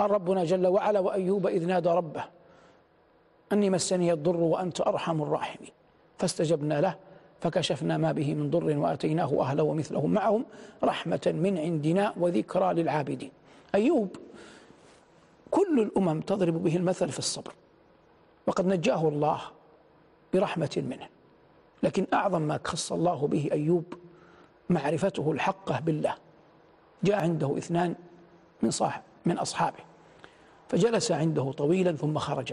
قال ربنا جل وعلا وأيوب إذ نادى ربه أني مسني الضر وأنت أرحم الراحمين. فاستجبنا له فكشفنا ما به من ضر وآتيناه أهله ومثلهم معهم رحمة من عندنا وذكرى للعابدين. أيوب كل الأمم تضرب به المثل في الصبر وقد نجاه الله برحمة منه. لكن أعظم ما خص الله به أيوب معرفته الحقة بالله جاء عنده اثنان من صاحب من أصحابه. فجلس عنده طويلا ثم خرج.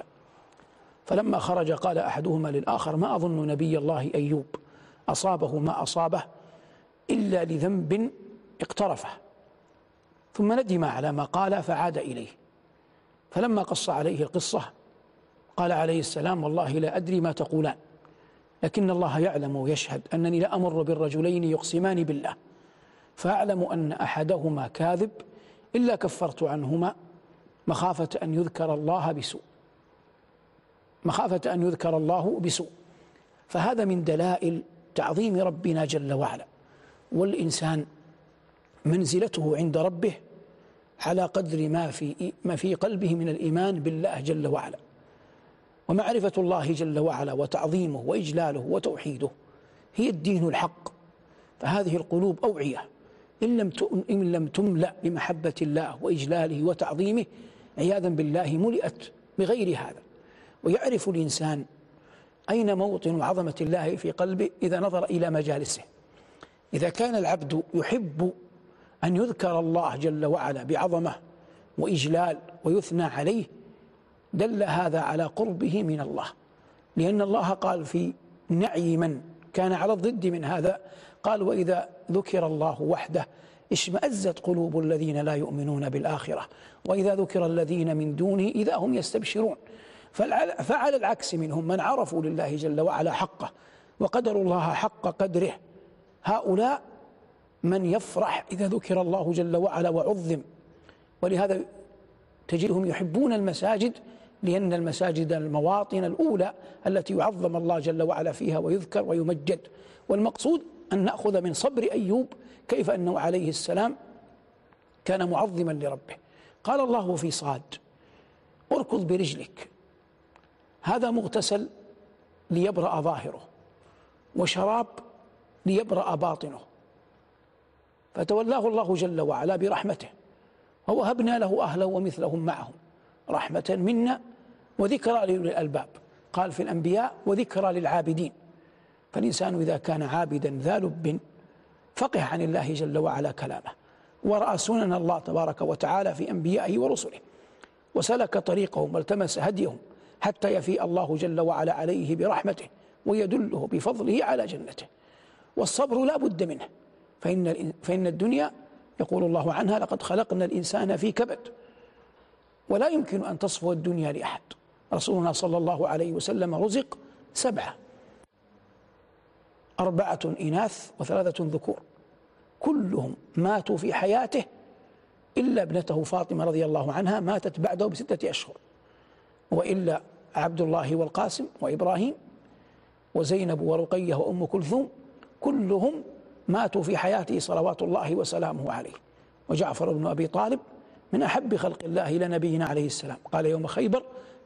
فلما خرج قال أحدهما للآخر ما أظن نبي الله أيوب أصابه ما أصابه إلا لذنب اقترفه. ثم ندم على ما قال فعاد إليه. فلما قص عليه القصة قال عليه السلام والله لا أدري ما تقولان لكن الله يعلم ويشهد أنني لأمر بالرجلين يقسمان بالله فأعلم أن أحدهما كاذب إلا كفرت عنهما مخافة أن يذكر الله بسوء. مخافة أن يذكر الله بسوء. فهذا من دلائل تعظيم ربنا جل وعلا. والإنسان منزلته عند ربه على قدر ما في ما في قلبه من الإيمان بالله جل وعلا. ومعرفة الله جل وعلا وتعظيمه وإجلاله وتوحيده هي الدين الحق. فهذه القلوب أوعية. إن لم إن لم تملأ بمحبة الله وإجلاله وتعظيمه عياذا بالله ملئت بغير هذا. ويعرف الإنسان أين موطن عظمة الله في قلبه إذا نظر إلى مجالسه. إذا كان العبد يحب أن يذكر الله جل وعلا بعظمة وإجلال ويثنى عليه دل هذا على قربه من الله. لأن الله قال في نعي من كان على الضد من هذا قال وإذا ذكر الله وحده اشمأزت قلوب الذين لا يؤمنون بالآخرة وإذا ذكر الذين من دونه إذا هم يستبشرون. فعلى العكس منهم من عرفوا لله جل وعلا حقه وقدروا الله حق قدره هؤلاء من يفرح إذا ذكر الله جل وعلا وعظم. ولهذا تجدهم يحبون المساجد لأن المساجد المواطن الأولى التي يعظم الله جل وعلا فيها ويذكر ويمجد. والمقصود أن نأخذ من صبر أيوب كيف أنه عليه السلام كان معظما لربه. قال الله في صاد اركض برجلك. هذا مغتسل ليبرأ ظاهره وشراب ليبرأ باطنه. فتولاه الله جل وعلا برحمته ووهبنا له أهلا ومثلهم معهم رحمة منا وذكرى لأولي الألباب. قال في الأنبياء وذكرى للعابدين. فالإنسان إذا كان عابدا ذا لب فقه عن الله جل وعلا كلامه ورأى سنن الله تبارك وتعالى في أنبيائه ورسله وسلك طريقهم والتمس هديهم حتى يفيء الله جل وعلا عليه برحمته ويدله بفضله على جنته. والصبر لا بد منه فإن, فإن الدنيا يقول الله عنها لقد خلقنا الإنسان في كبد ولا يمكن أن تصفو الدنيا لأحد. رسولنا صلى الله عليه وسلم رزق سبعة. أربعة إناث وثلاثة ذكور. كلهم ماتوا في حياته إلا ابنته فاطمة رضي الله عنها ماتت بعده بستة أشهر. وإلا عبد الله والقاسم وإبراهيم وزينب ورقية وأم كلثوم كلهم ماتوا في حياته صلوات الله وسلامه عليه. وجعفر بن أبي طالب من أحب خلق الله إلى نبينا عليه السلام. قال يوم خيبر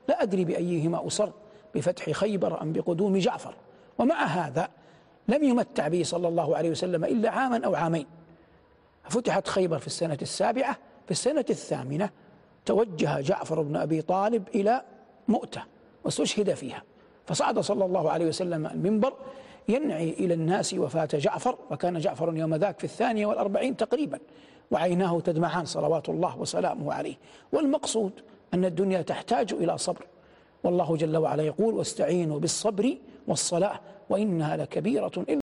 لا أدري بأيهما أسر بفتح خيبر أم بقدوم جعفر. ومع هذا لم يمتع به صلى الله عليه وسلم إلا عاما أو عامين. فتحت خيبر في السنة السابعة في السنة الثامنة توجه جعفر بن أبي طالب إلى مؤتة واستشهد فيها. فصعد صلى الله عليه وسلم المنبر ينعي إلى الناس وفاة جعفر وكان جعفر يوم ذاك في الثانية والأربعين تقريبا وعيناه تدمعان صلوات الله وسلامه عليه. والمقصود أن الدنيا تحتاج إلى صبر. والله جل وعلا يقول واستعينوا بالصبر والصلاة وإنها لكبيرة إلا